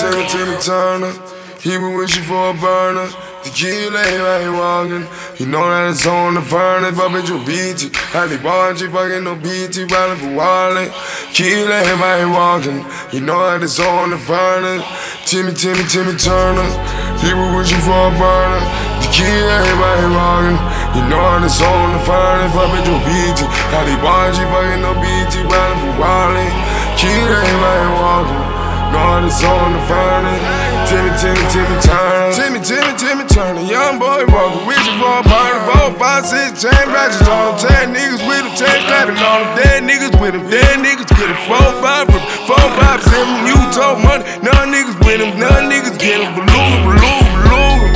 Timmy, Timmy Turner. He been wishing for a burner. Tequila, he walking. He know that it's on the furnace. But bitch, you beat. Had the bungee, fucking no BT, riding for wallet. Killer, everybody walking. He know that it's on the furnace. Timmy, Timmy, Timmy Turner. He been wishing for a burner. Tequila, everybody walking. You know that it's on the furnace. But bitch, you beat. Had the bungee, fucking no BT, riding for wallet. Killer, everybody walking. God is on the furnace. Timmy, Timmy, Timmy Turner. Timmy, Timmy, Timmy Turner. Young boy walking with you for a party. Four, five, six, chain ratchets on him. Ten niggas with him, ten clapping on him. Dead niggas with him, dead niggas get him. Four, five, four, five, seven. You told money. None niggas with him, none niggas get him. Beluga, beluga, beluga.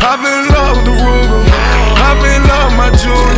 I been in love with the Ruger. I been in love with my jewelry.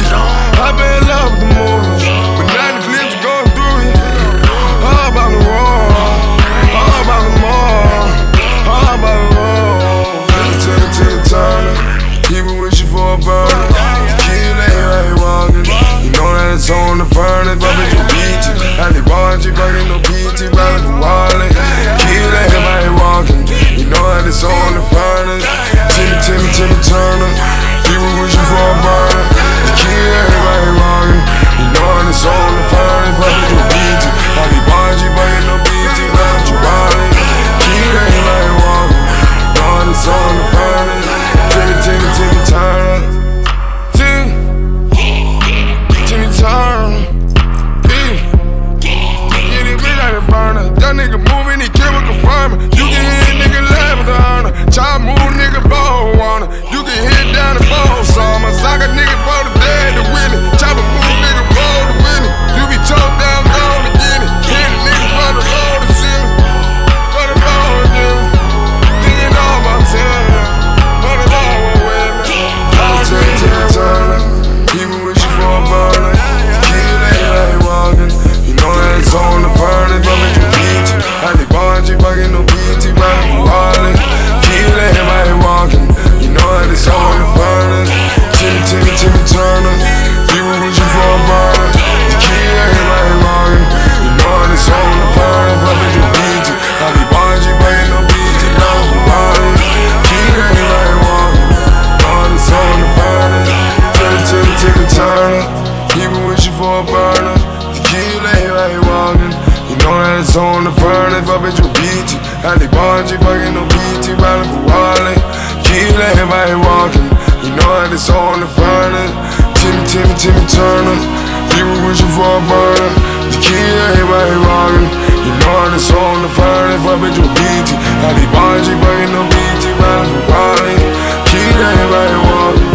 For a burner. To kill everybody walking. You know that it's on the furnace, but bitch, you beat you. And the bungee fucking no BT, riding for wallet. Kill everybody walking. You know that it's on the furnace. Timmy, Timmy, Timmy Turner. He been wishing for a burner. To kill everybody walking. You know that it's on the furnace, but bitch, you beat you. And the bungee fucking no BT, riding for wallet. Kill everybody walking.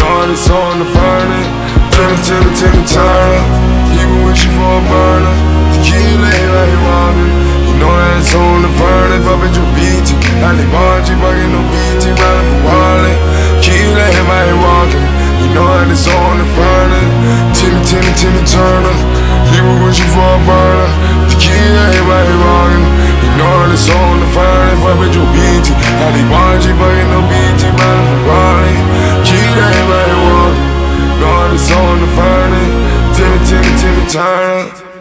God is on the furnace. Timmy, Timmy, Timmy Turner. Beat the bungee fucking no BT, riding for wallet. Kill everybody walking. You know that it's on the furnace. Timmy, Timmy, Timmy Turner. He been wishing for a burner. To kill everybody walking. You know that it's on the furnace, but bitch, you beat it. And the bungee fucking no BT, riding for wallet. Kill everybody walking. You God is on the furnace. Timmy, Timmy, Timmy Turner.